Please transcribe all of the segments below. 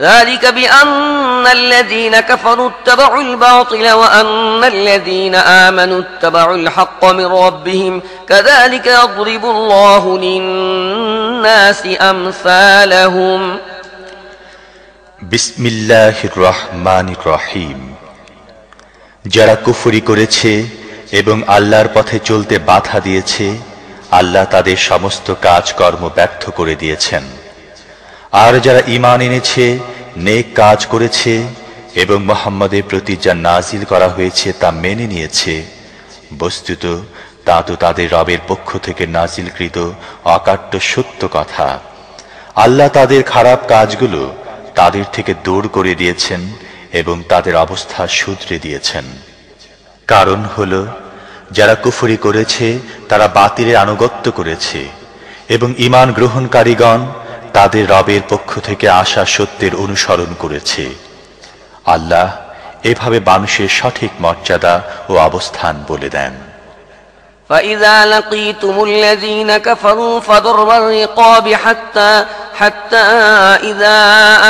ذلك بأن الذين كفروا اتبعوا الباطل وأن الذين آمنوا اتبعوا الحق من ربهم كذلك يضرب الله للناس أمثالهم বিসমিল্লাহ রহমান রহিম যারা কুফরি করেছে এবং আল্লাহর পথে চলতে বাধা দিয়েছে আল্লাহ তাদের সমস্ত কাজকর্ম ব্যর্থ করে দিয়েছেন আর যারা ঈমান এনেছে, নেক কাজ করেছে এবং মোহাম্মদের প্রতি যা নাজিল করা হয়েছে তা মেনে নিয়েছে, বস্তুত তা তো তাদের রবের পক্ষ থেকে নাজিলকৃত অকাট্য সত্য কথা। আল্লাহ তাদের খারাপ কাজগুলো তাদের থেকে দূর করে দিয়েছেন এবং তাদের অবস্থা শুধরে দিয়েছেন। কারণ হল, যারা কুফরি করেছে তারা বাতিলের আনুগত্য করেছে এবং ইমান গ্রহণকারীগণ তাদের রবের পক্ষ থেকে আসা সত্যের অনুসরণ করেছে আল্লাহ এভাবে মানুষের সঠিক মর্যাদা ও অবস্থান বলে দেন فإذا لقيتم الذين كفروا فضرب الرقاب حتى حتى إذا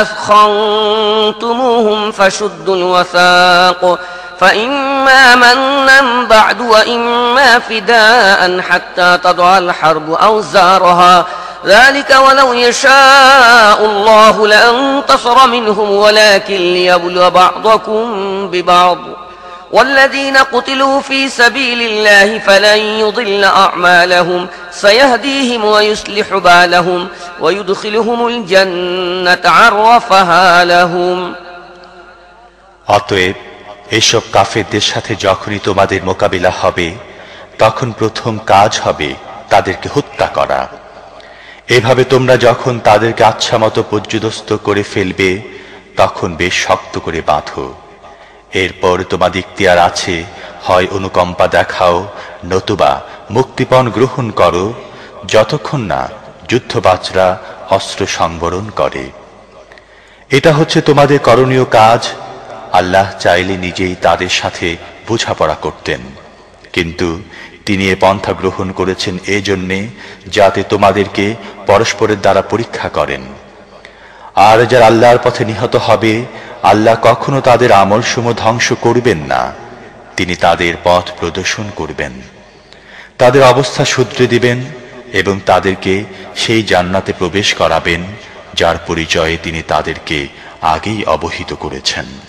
أثخنتموهم فشدوا الوثاق فإما منا بعد وإما فداء حتى تضع الحرب أوزارها ذلك ولو يشاء الله لانتصر منهم ولكن ليبلو بعضكم ببعض والذين قتلوا في سبيل الله فلن يضل أعمالهم سيهديهم ويصلح بالهم ويدخلهم الجنة عرفها لهم অতএব এসব কাফেরদের সাথে যখনই তোমাদের মোকাবিলা হবে তখন প্রথম কাজ হবে তাদেরকে হত্যা করা এভাবে তোমরা যখন তাদেরকে আচ্ছা মতো পর্যদস্ত করে ফেলবে, তখন বেশ শক্ত করে বাঁধো। এরপর তোমাদের ইখতিয়ার আছে, হয় অনুকম্পা দেখাও, নতুবা মুক্তিপণ গ্রহণ করো, যতক্ষণ না যুদ্ধবাজরা অস্ত্র সংবরণ করে। এটা হচ্ছে তোমাদের করণীয় কাজ, আল্লাহ চাইলে নিজেই তাদের সাথে বোঝাপড়া করতেন। কিন্তু তিনি এ পন্থা গ্রহণ করেছেন এই জন্যে যাতে তোমাদেরকে পরস্পরের দ্বারা পরীক্ষা করেন। আর যারা আল্লাহর পথে নিহত হবে, আল্লাহ কখনো তাদের আমলসমূহ ধ্বংস করবেন না। তিনি তাদের পথ প্রদর্শন করবেন। তাদের অবস্থা শুধরে দিবেন এবং তাদেরকে সেই জান্নাতে প্রবেশ করাবেন, যার পরিচয়ে তিনি তাদেরকে আগেই অবহিত করেছেন।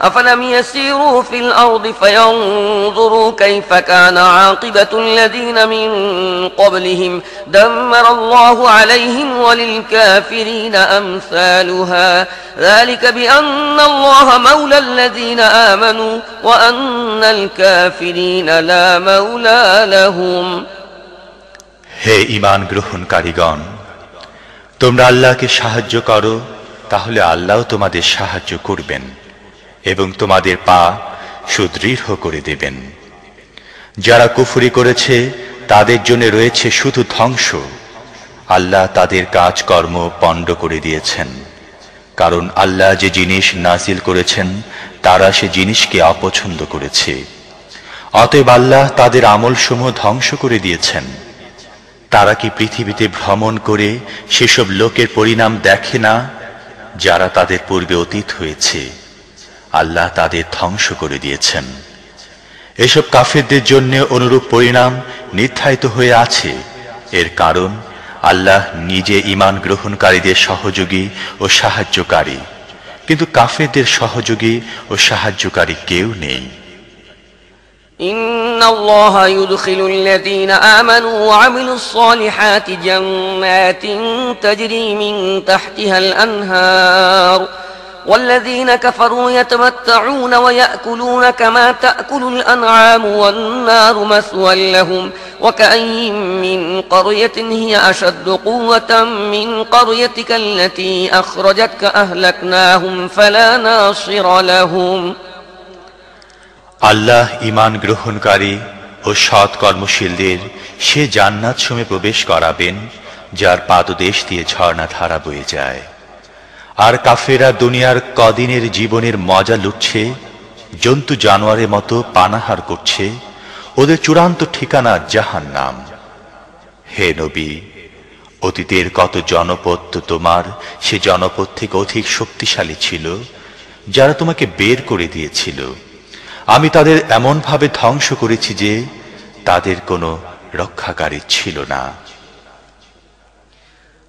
أفلم يسيروا في الأرض فينظروا كيف كان عاقبة الذين من قبلهم دمر الله عليهم وللكافرين أمثالها ذلك بأن الله مولى الذين آمنوا وأن الكافرين لا مولى لهم হে ইমান গ্রহণকারীগণ তোমরা আল্লাহকে সাহায্য করো তাহলে আল্লাহ তোমাদের সাহায্য করবেন এবং তোমাদের পা সুদৃঢ় করে দেবেন। যারা কুফরি করেছে, তাদের জন্য রয়েছে শুধু ধ্বংস। আল্লাহ তাদের কাজকর্ম পণ্ড করে দিয়েছেন। কারণ আল্লাহ যে জিনিস নাজিল করেছেন, তারা সে জিনিসকে অপছন্দ করেছে। অতএব আল্লাহ তাদের আমলসমূহ ধ্বংস করে দিয়েছেন। তারা কি পৃথিবীতে ভ্রমণ করে সেসব লোকের পরিণাম দেখে না, যারা তাদের পূর্বে অতীত হয়েছে? আল্লাহ তাদের ধ্বংস করে দিয়েছেন এসব কাফেরদের জন্য অনুরূপ পরিণাম নির্ধারিত হয়ে আছে এর কারণ আল্লাহ নিজে ইমান গ্রহণকারীদের সহযোগী ও সাহায্যকারী কিন্তু কাফেরদের সহযোগী ও সাহায্যকারী কেউ নেই إن الله يدخل الذين آمنوا وعملوا الصالحات جنات تجري من تحتها الأنهار والذين كفروا يتمتعون ويأكلون كما تأكل الأنعام والنار مثوى لهم وكأي من قرية هي أشد قوة من قريتك التي أخرجتك أهلكناهم فلا ناصر لهم আল্লাহ ইমান গ্রহণকারী ও সৎ কর্মশীলদের সে জান্নাত সমে প্রবেশ করাবেন যার পাদদেশ দিয়ে ঝর্ণা ধারা বয়ে যায় আর কাফেরা দুনিয়ার কদিনের জীবনের মজা লুটছে, জন্তু জানোয়ারের মতো পানাহার করছে, ওদের চূড়ান্ত ঠিকানা জাহান নাম হে নবী, অতীতের কত জনপদ তো তোমার, সে জনপদ থেকে অধিক শক্তিশালী ছিল, যারা তোমাকে বের করে দিয়েছিল। আমি তাদের এমনভাবে ধ্বংস করেছি যে তাদের কোনো রক্ষাকারী ছিল না।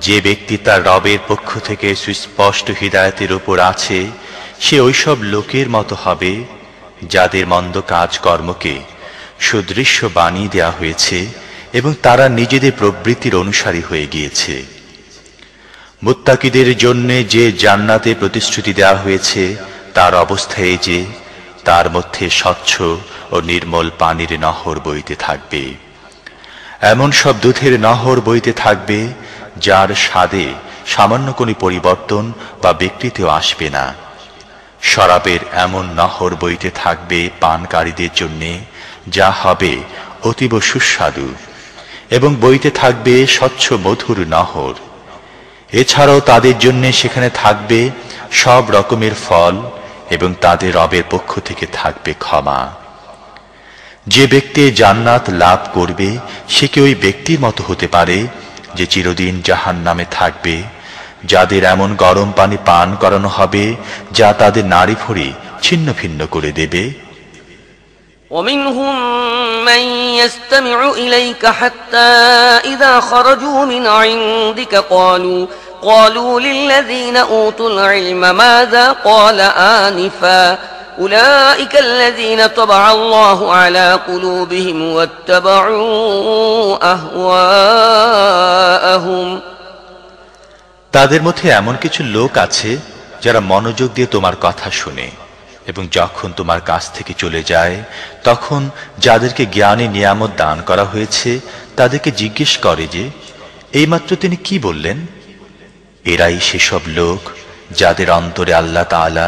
যে ব্যক্তি তার রবের পক্ষ থেকে সুস্পষ্ট হৃদায়তের উপর আছে, সে ওইসব লোকের মতো হবে, যাদের মন্দ কাজকর্মকে সুদৃশ্য বানিয়ে দেওয়া হয়েছে এবং তারা নিজেদের প্রবৃত্তির অনুসারী হয়ে গিয়েছে। মুত্তাকিদের জন্য যে জান্নাতে প্রতিশ্রুতি দেওয়া হয়েছে, তার অবস্থায় যে, তার মধ্যে স্বচ্ছ ও নির্মল পানির নহর বইতে থাকবে। এমন সব দুধের নহর বইতে থাকবে যার স্বাদে সামান্য কোনো পরিবর্তন বা বিকৃতিও আসবে না। শরাবের এমন নহর বইতে থাকবে পানকারীদের জন্যে, যা হবে অতীব সুস্বাদু, এবং বইতে থাকবে স্বচ্ছ মধুর নহর। এছাড়াও তাদের জন্য সেখানে থাকবে সব রকমের ফল, এবং তাদের রবের পক্ষ থেকে থাকবে ক্ষমা। যে ব্যক্তি জান্নাত লাভ করবে, সে কি ওই ব্যক্তির মতো হতে পারে? যে চিরদিন জাহান নামে থাকবে যাদের এমন গরম পানি পান করানো হবে যা তাদের নারী ভরি ছিন্ন ভিন্ন করে দেবে ومنهم من يستمع إليك حتى إذا خرجوا من عندك قالوا قالوا للذين أوتوا العلم ماذا قال آنفاً أولئك الذين طبع الله على قلوبهم واتبعوا أهواءهم তাদের মধ্যে এমন কিছু লোক আছে যারা মনোযোগ দিয়ে তোমার কথা শুনে এবং যখন তোমার কাছ থেকে চলে যায় তখন যাদেরকে জ্ঞানে নিয়ামত দান করা হয়েছে তাদেরকে জিজ্ঞেস করে যে এইমাত্র তিনি কি বললেন এরাই সেসব লোক যাদের অন্তরে আল্লাহ তালা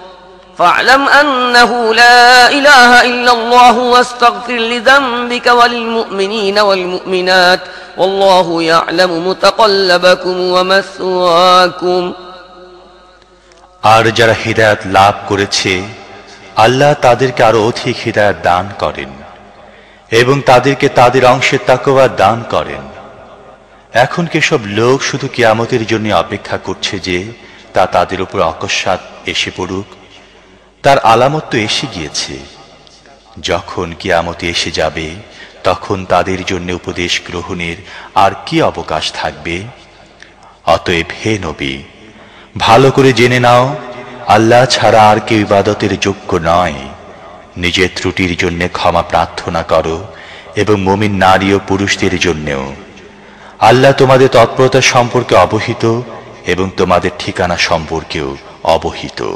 فاعلم أنه لا إله إلا الله واستغفر لذنبك وللمؤمنين والمؤمنات والله يعلم متقلبكم ومثواكم আর যারা হৃদায়ত লাভ করেছে আল্লাহ তাদেরকে আরো অধিক হৃদায়ত দান করেন এবং তাদেরকে তাদের অংশের তাকওয়া দান করেন এখন কেসব লোক শুধু কিয়ামতের জন্য অপেক্ষা করছে যে তা তাদের উপর অকস্মাৎ এসে পড়ুক তার আলামত তো এসে গিয়েছে। যখন কিয়ামতে এসে যাবে, তখন তাদের জন্য উপদেশ গ্রহণের আর কি অবকাশ থাকবে? অতএব হে নবী, ভালো করে জেনে নাও, আল্লাহ ছাড়া আর কেউ ইবাদতের যোগ্য নয়। নিজের ত্রুটির জন্য ক্ষমা প্রার্থনা করো এবং মমিন নারী ও পুরুষদের জন্যেও। আল্লাহ তোমাদের তৎপরতা সম্পর্কে অবহিত এবং তোমাদের ঠিকানা সম্পর্কেও অবহিত।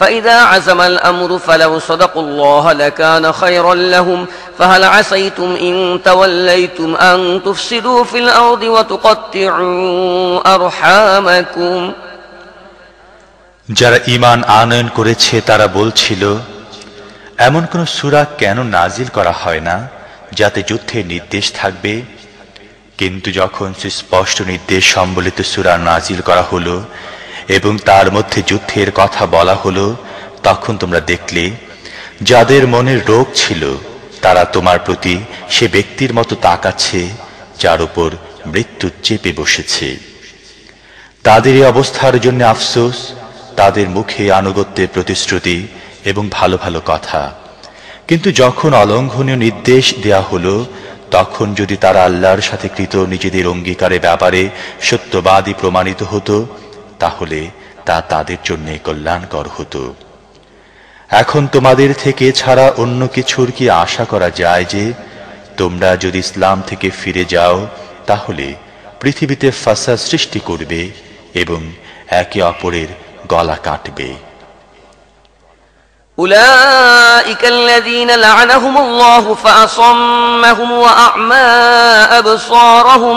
فإذا عزم الأمر فلو صدقوا الله لكان خيرا لهم فهل عسيتم إن توليتم أن تفسدوا في الأرض وتقطعوا أرحامكم যারা ঈমান আনয়ন করেছে তারা বলছিল এমন কোন সূরা কেন নাজিল করা হয় না যাতে যুদ্ধের নির্দেশ থাকবে কিন্তু যখন সুস্পষ্ট নির্দেশ সম্বলিত সূরা নাজিল করা হলো এবং তার মধ্যে যুদ্ধের কথা বলা হলো, তখন তোমরা দেখলে, যাদের মনের রোগ ছিল, তারা তোমার প্রতি সে ব্যক্তির মতো তাকাচ্ছে, যার উপর মৃত্যু চেপে বসেছে। তাদের এই অবস্থার জন্য আফসোস, তাদের মুখে আনুগত্যের প্রতিশ্রুতি এবং ভালো ভালো কথা। কিন্তু যখন অলঙ্ঘনীয় নির্দেশ দেয়া হলো, তখন যদি তারা আল্লাহর সাথে কৃত নিজেদের অঙ্গীকারের ব্যাপারে সত্যবাদী প্রমাণিত হতো তাহলে তা তাদের জন্য কল্যাণকর হতো এখন তোমাদের থেকে ছাড়া অন্য কিছুর কি আশা করা যায় যে তোমরা যদি ইসলাম থেকে ফিরে যাও তাহলে পৃথিবীতে ফাসা সৃষ্টি করবে এবং একে অপরের গলা কাটবে أولئك الذين لعنهم الله فأصمهم وأعمى أبصارهم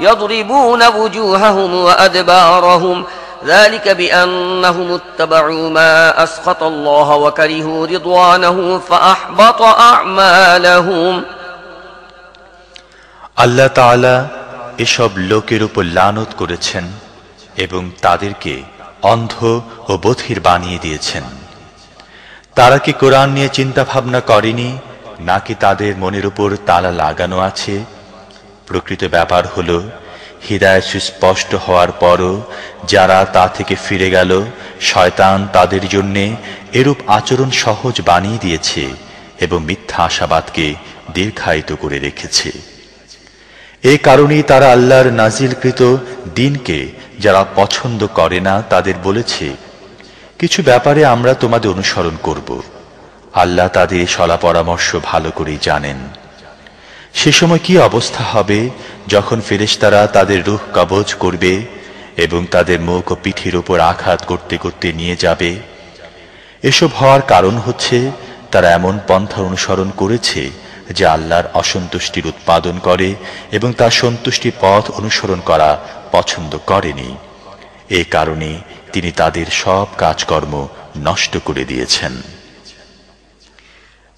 يضربون وجوههم وأدبارهم ذلك بأنهم اتبعوا ما أسخط الله وكرهوا رضوانه فأحبط أعمالهم আল্লাহ তাআলা এসব লোকের উপর লানত করেছেন এবং তাদেরকে অন্ধ ও বধির বানিয়ে দিয়েছেন তারা কি কোরআন নিয়ে চিন্তা ভাবনা করেনি নাকি তাদের মনের উপর তালা লাগানো আছে প্রকৃত ব্যাপার হল, হৃদয় সুস্পষ্ট হওয়ার পরও যারা তা থেকে ফিরে গেল, শয়তান তাদের জন্যে এরূপ আচরণ সহজ বানিয়ে দিয়েছে এবং মিথ্যা আশাবাদকে দীর্ঘায়িত করে রেখেছে। এ কারণেই তারা আল্লাহর নাজিলকৃত দিনকে যারা পছন্দ করে না তাদের বলেছে, কিছু ব্যাপারে আমরা তোমাদের অনুসরণ করব। আল্লাহ তাদের সলা পরামর্শ ভালো করেই জানেন। সে সময় কি অবস্থা হবে যখন ফেরেশতারা তাদের রুহ কবজ করবে এবং তাদের মুখ ও পিঠির উপর আঘাত করতে করতে নিয়ে যাবে? এসব হওয়ার কারণ হচ্ছে তারা এমন পন্থা অনুসরণ করেছে যা আল্লাহর অসন্তুষ্টির উৎপাদন করে এবং তার সন্তুষ্টি পথ অনুসরণ করা পছন্দ করেনি। এ কারণে তিনি তাদের সব কাজকর্ম নষ্ট করে দিয়েছেন।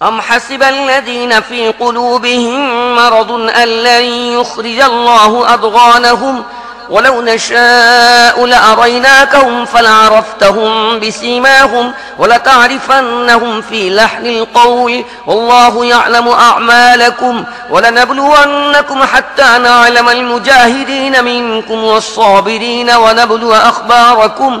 أم حسب الذين في قلوبهم مرض أن لن يخرج الله أضغانهم ولو نشاء لأريناكهم فلعرفتهم بسيماهم ولتعرفنهم في لحن القول والله يعلم أعمالكم ولنبلونكم حتى نعلم المجاهدين منكم والصابرين ونبلو أخباركم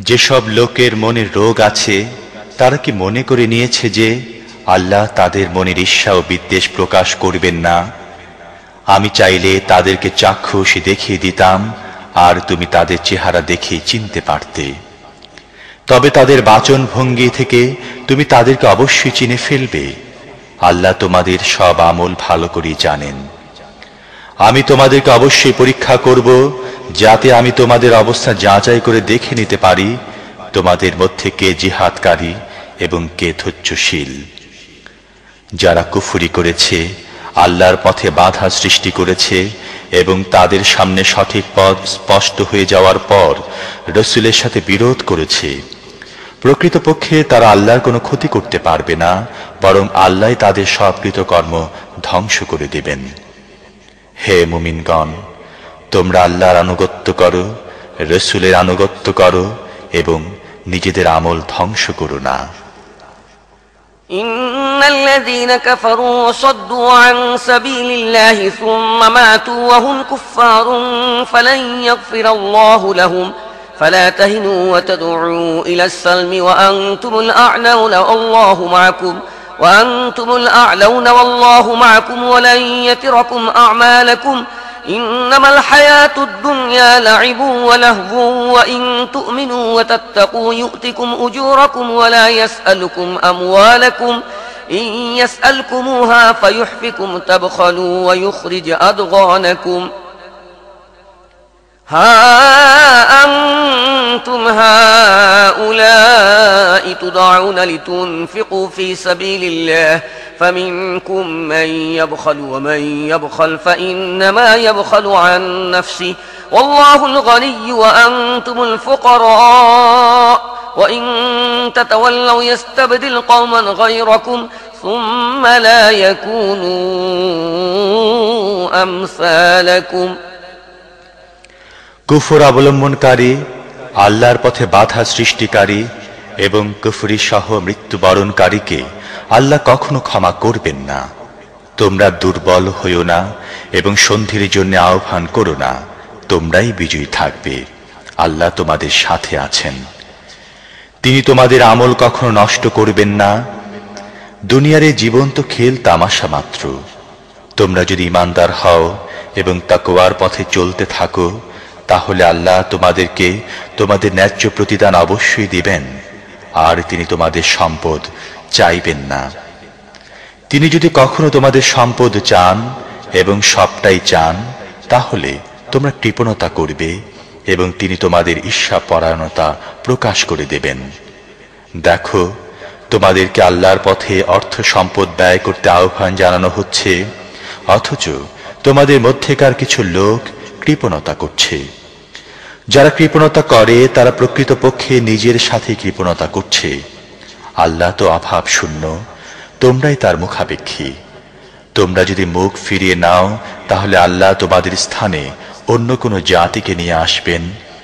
যেসব লোকের মনে রোগ আছে, তারা কি মনে করে নিয়েছে যে আল্লাহ তাদের মনের ঈর্ষা ও বিদ্বেষ প্রকাশ করবেন না? আমি চাইলে তাদেরকে চাক্ষুষ দেখিয়ে দিতাম, আর তুমি তাদের চেহারা দেখে চিনতে পারতে। তবে তাদের বাচন ভঙ্গি থেকে তুমি তাদেরকে অবশ্যই চিনে ফেলবে। আল্লাহ তোমাদের সব আমল ভালো করেই জানেন। আমি তোমাদেরকে অবশ্যই পরীক্ষা করব, যাতে আমি তোমাদের অবস্থা যাচাই করে দেখে নিতে পারি, তোমাদের মধ্যে কে জিহাদকারী এবং কে ধৈর্যশীল। যারা কুফুরি করেছে, আল্লাহর পথে বাধা সৃষ্টি করেছে এবং তাদের সামনে সঠিক পথ স্পষ্ট হয়ে যাওয়ার পর রসুলের সাথে বিরোধ করেছে। প্রকৃতপক্ষে তারা আল্লাহর কোনো ক্ষতি করতে পারবে না, বরং আল্লাহ তাদের সব কর্ম ধ্বংস করে দেবেন। হে মুমিনগণ তোমরা আল্লাহর আনুগত্য করো রসুলের আনুগত্য করো এবং নিজেদের আমল ধ্বংস করো না إن الذين كفروا وصدوا عن سبيل الله ثم ماتوا وهم كفار فلن يغفر الله لهم فلا تهنوا وتدعوا إلى السلم وأنتم الأعلون والله معكم وأنتم الأعلون والله معكم ولن يتركم أعمالكم إنما الحياة الدنيا لعب ولهو وإن تؤمنوا وتتقوا يؤتكم أجوركم ولا يسألكم أموالكم إن يسألكموها فيحفكم تبخلوا ويخرج أضغانكم ها أنتم هؤلاء تدعون لتنفقوا في سبيل الله فمنكم من يبخل ومن يبخل فإنما يبخل عن نفسه والله الغني وأنتم الفقراء وإن تتولوا يستبدل قوما غيركم ثم لا يكونوا أمثالكم কুফর অবলম্বনকারী আল্লাহর পথে বাধা সৃষ্টিকারী এবং কুফরি সহ মৃত্যুবরণকারীকে আল্লাহ কখনো ক্ষমা করবেন না। তোমরা দুর্বল হইও না এবং সন্ধির জন্য আহ্বান করো না। তোমরাই বিজয়ী থাকবে। আল্লাহ তোমাদের সাথে আছেন। তিনি তোমাদের আমল কখনো নষ্ট করবেন না। দুনিয়ার জীবন তো খেল তামাশা মাত্র। তোমরা যদি ইমানদার হও এবং তাকোয়ার পথে চলতে থাকো, তাহলে আল্লাহ তোমাদেরকে তোমাদের ন্যায্য প্রতিদান অবশ্যই দিবেন। আর তিনি তোমাদের সম্পদ চাইবেন না। তিনি যদি কখনো তোমাদের সম্পদ চান এবং সবটাই চান, তাহলে তোমরা কৃপণতা করবে এবং তিনি তোমাদের ঈর্ষা পরায়ণতা প্রকাশ করে দেবেন। দেখো, তোমাদেরকে আল্লাহর পথে অর্থ সম্পদ ব্যয় করতে আহ্বান জানানো হচ্ছে, অথচ তোমাদের মধ্যেকার কিছু লোক কৃপণতা করছে। যারা কৃপণতা করে, তারা প্রকৃতপক্ষে নিজের সাথে কৃপণতা করছে। আল্লাহ তো অভাব শূন্য, তোমরাই তার মুখাপেক্ষী। তোমরা যদি মুখ ফিরিয়ে নাও, তাহলে আল্লাহ তোমাদের স্থানে অন্য কোনো জাতিকে নিয়ে আসবেন।